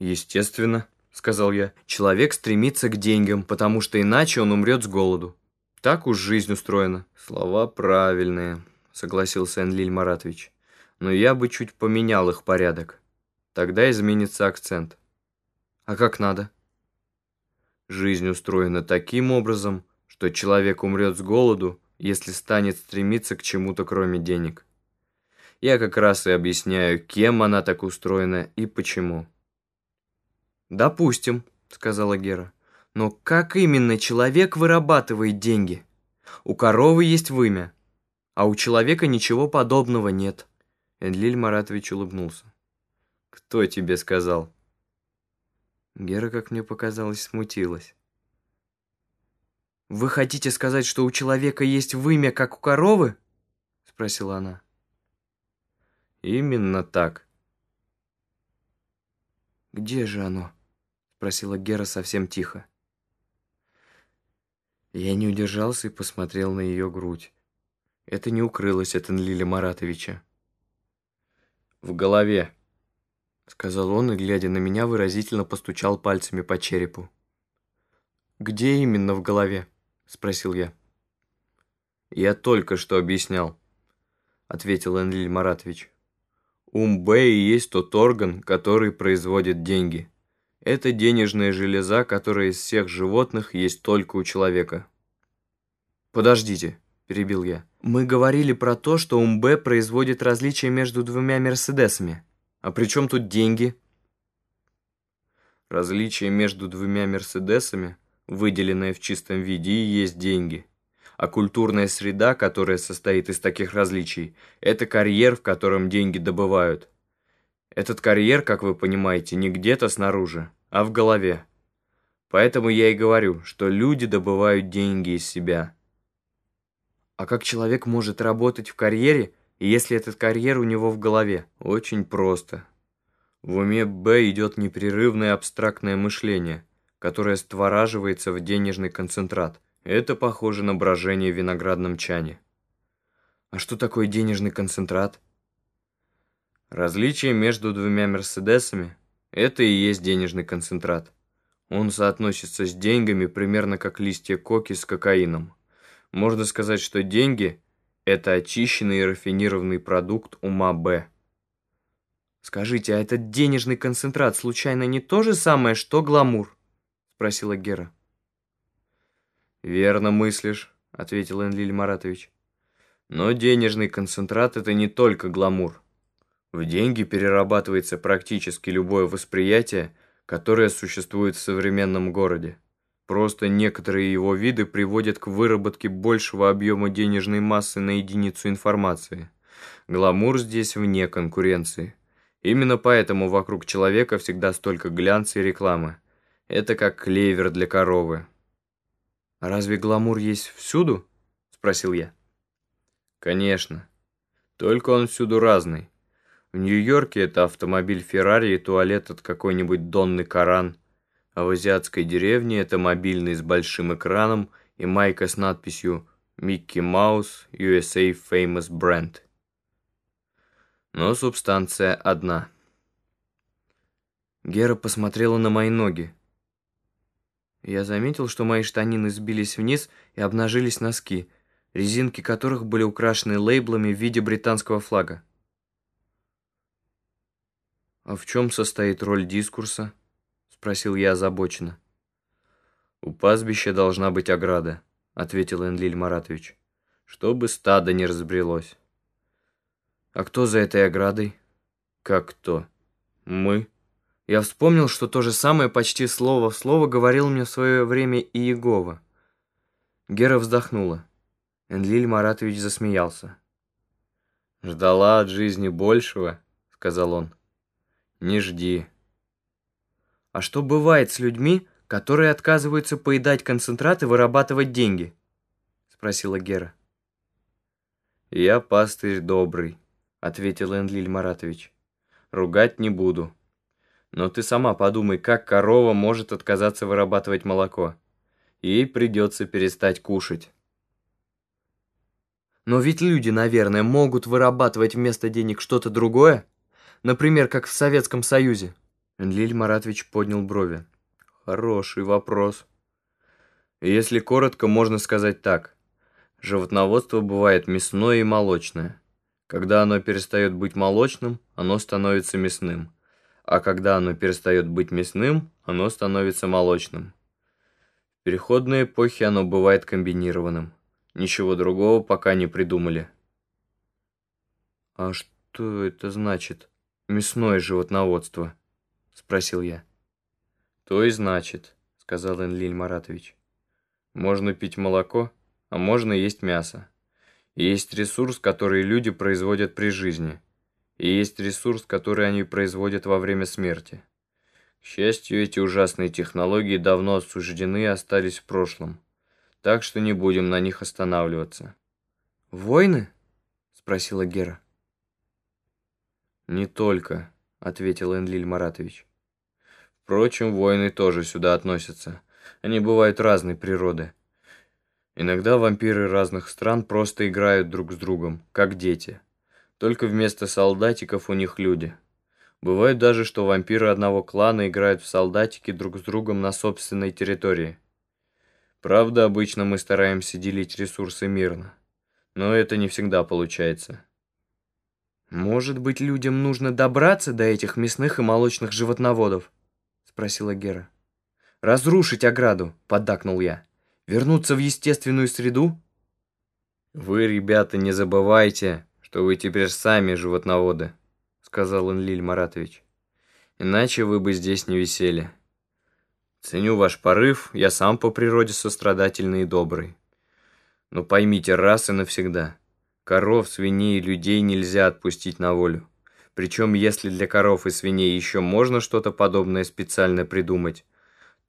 Естественно, сказал я. Человек стремится к деньгам, потому что иначе он умрет с голоду. Так уж жизнь устроена. Слова правильные, согласился Энлиль Маратович. Но я бы чуть поменял их порядок. Тогда изменится акцент. А как надо? Жизнь устроена таким образом, что человек умрет с голоду, если станет стремиться к чему-то кроме денег. Я как раз и объясняю, кем она так устроена и почему. «Допустим», — сказала Гера. «Но как именно человек вырабатывает деньги? У коровы есть вымя, а у человека ничего подобного нет». Энлиль Маратович улыбнулся. «Кто тебе сказал?» Гера, как мне показалось, смутилась. «Вы хотите сказать, что у человека есть вымя, как у коровы?» Спросила она. «Именно так». «Где же оно?» Спросила Гера совсем тихо. Я не удержался и посмотрел на ее грудь. Это не укрылось от Энлиля Маратовича. «В голове», — сказал он и, глядя на меня, выразительно постучал пальцами по черепу. «Где именно в голове?» — спросил я. «Я только что объяснял», — ответил Энлиль Маратович. «Ум Б и есть тот орган, который производит деньги. Это денежная железа, которая из всех животных есть только у человека». «Подождите», — перебил я. «Мы говорили про то, что ум Б производит различия между двумя Мерседесами. А при чем тут деньги?» Различие между двумя Мерседесами, выделенное в чистом виде, и есть деньги. А культурная среда, которая состоит из таких различий, это карьер, в котором деньги добывают. Этот карьер, как вы понимаете, не где-то снаружи, а в голове. Поэтому я и говорю, что люди добывают деньги из себя. А как человек может работать в карьере, если этот карьер у него в голове? Очень просто. В уме Б идет непрерывное абстрактное мышление, которое створаживается в денежный концентрат. Это похоже на брожение в виноградном чане. А что такое денежный концентрат? Различие между двумя Мерседесами – это и есть денежный концентрат. Он соотносится с деньгами примерно как листья коки с кокаином. Можно сказать, что деньги – это очищенный и рафинированный продукт ума Б. «Скажите, а этот денежный концентрат случайно не то же самое, что гламур?» – спросила Гера. «Верно мыслишь», – ответил Энлиль Маратович. «Но денежный концентрат – это не только гламур. В деньги перерабатывается практически любое восприятие, которое существует в современном городе. Просто некоторые его виды приводят к выработке большего объема денежной массы на единицу информации. Гламур здесь вне конкуренции. Именно поэтому вокруг человека всегда столько глянца и рекламы. Это как клевер для коровы. «А разве гламур есть всюду?» – спросил я. «Конечно. Только он всюду разный. В Нью-Йорке это автомобиль Феррари и туалет от какой-нибудь Донны Коран – а в азиатской деревне это мобильный с большим экраном и майка с надписью «Микки Маус USA Famous Brand». Но субстанция одна. Гера посмотрела на мои ноги. Я заметил, что мои штанины сбились вниз и обнажились носки, резинки которых были украшены лейблами в виде британского флага. А в чем состоит роль дискурса? спросил я озабоченно. «У пастбища должна быть ограда», — ответил Энлиль Маратович, «чтобы стадо не разбрелось». «А кто за этой оградой?» «Как кто?» «Мы». Я вспомнил, что то же самое почти слово в слово говорил мне в свое время и Егова. Гера вздохнула. Энлиль Маратович засмеялся. «Ждала от жизни большего», — сказал он. «Не жди». А что бывает с людьми, которые отказываются поедать концентрат и вырабатывать деньги? Спросила Гера. Я пастырь добрый, ответил Энлиль Маратович. Ругать не буду. Но ты сама подумай, как корова может отказаться вырабатывать молоко. Ей придется перестать кушать. Но ведь люди, наверное, могут вырабатывать вместо денег что-то другое. Например, как в Советском Союзе. Энлиль Маратович поднял брови. Хороший вопрос. Если коротко, можно сказать так. Животноводство бывает мясное и молочное. Когда оно перестает быть молочным, оно становится мясным. А когда оно перестает быть мясным, оно становится молочным. В переходные эпохи оно бывает комбинированным. Ничего другого пока не придумали. «А что это значит? Мясное животноводство?» – спросил я. «То и значит», – сказал Энлиль Маратович. Можно пить молоко, а можно есть мясо. Есть ресурс, который люди производят при жизни. И есть ресурс, который они производят во время смерти. К счастью, эти ужасные технологии давно осуждены и остались в прошлом. Так что не будем на них останавливаться. «Войны?» – спросила Гера. «Не только», – ответил Энлиль Маратович. «Впрочем, войны тоже сюда относятся». Они бывают разной природы. Иногда вампиры разных стран просто играют друг с другом, как дети. Только вместо солдатиков у них люди. Бывает даже, что вампиры одного клана играют в солдатики друг с другом на собственной территории. Правда, обычно мы стараемся делить ресурсы мирно. Но это не всегда получается. «Может быть, людям нужно добраться до этих мясных и молочных животноводов?» — спросила Гера. «Разрушить ограду», — поддакнул я. «Вернуться в естественную среду?» «Вы, ребята, не забывайте, что вы теперь сами животноводы», — сказал Энлиль Маратович. «Иначе вы бы здесь не висели. Ценю ваш порыв, я сам по природе сострадательный и добрый. Но поймите раз и навсегда, коров, свиней и людей нельзя отпустить на волю. Причем, если для коров и свиней еще можно что-то подобное специально придумать,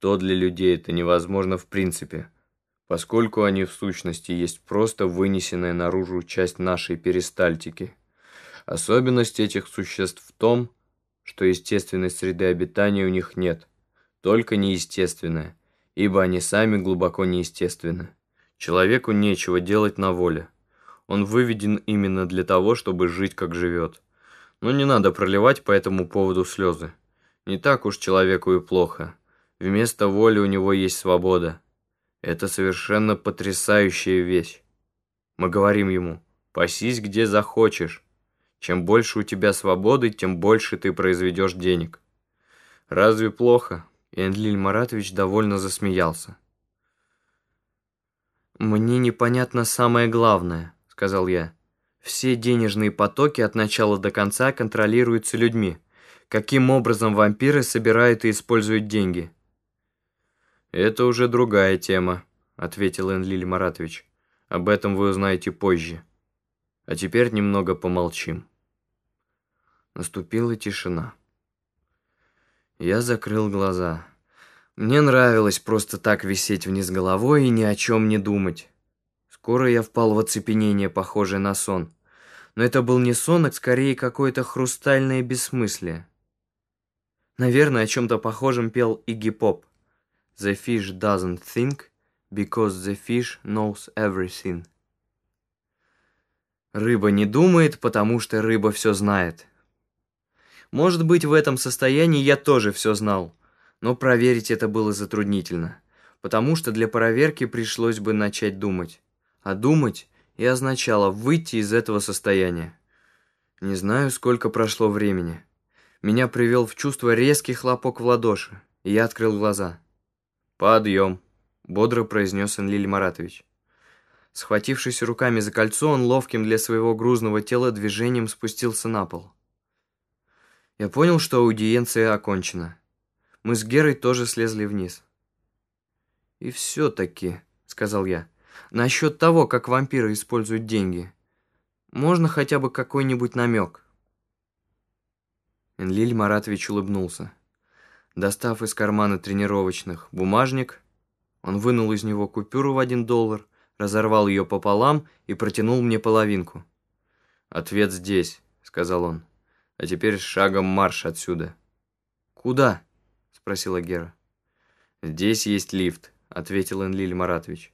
то для людей это невозможно в принципе, поскольку они в сущности есть просто вынесенная наружу часть нашей перистальтики. Особенность этих существ в том, что естественной среды обитания у них нет, только неестественная, ибо они сами глубоко неестественны. Человеку нечего делать на воле. Он выведен именно для того, чтобы жить, как живет. Но не надо проливать по этому поводу слезы. Не так уж человеку и плохо. Вместо воли у него есть свобода. Это совершенно потрясающая вещь. Мы говорим ему, пасись где захочешь. Чем больше у тебя свободы, тем больше ты произведешь денег. Разве плохо? И Энлиль Маратович довольно засмеялся. «Мне непонятно самое главное», — сказал я. «Все денежные потоки от начала до конца контролируются людьми. Каким образом вампиры собирают и используют деньги?» «Это уже другая тема», — ответил Энлиль Маратович. «Об этом вы узнаете позже. А теперь немного помолчим». Наступила тишина. Я закрыл глаза. Мне нравилось просто так висеть вниз головой и ни о чем не думать. Скоро я впал в оцепенение, похожее на сон. Но это был не сон, а скорее какое-то хрустальное бессмыслие. Наверное, о чем-то похожем пел Игги Поп. The fish doesn't think because the fish knows everything. Рыба не думает, потому что рыба все знает. Может быть, в этом состоянии я тоже все знал, но проверить это было затруднительно, потому что для проверки пришлось бы начать думать. А думать и означало выйти из этого состояния. Не знаю, сколько прошло времени. Меня привел в чувство резкий хлопок в ладоши, и я открыл глаза. «Подъем», — бодро произнес Энлиль Маратович. Схватившись руками за кольцо, он ловким для своего грузного тела движением спустился на пол. Я понял, что аудиенция окончена. Мы с Герой тоже слезли вниз. «И все-таки», — сказал я, — «насчет того, как вампиры используют деньги, можно хотя бы какой-нибудь намек?» Энлиль Маратович улыбнулся. Достав из кармана тренировочных бумажник, он вынул из него купюру в один доллар, разорвал ее пополам и протянул мне половинку. «Ответ здесь», — сказал он. «А теперь шагом марш отсюда». «Куда?» — спросила Гера. «Здесь есть лифт», — ответил Энлиль Маратович.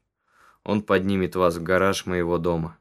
«Он поднимет вас в гараж моего дома».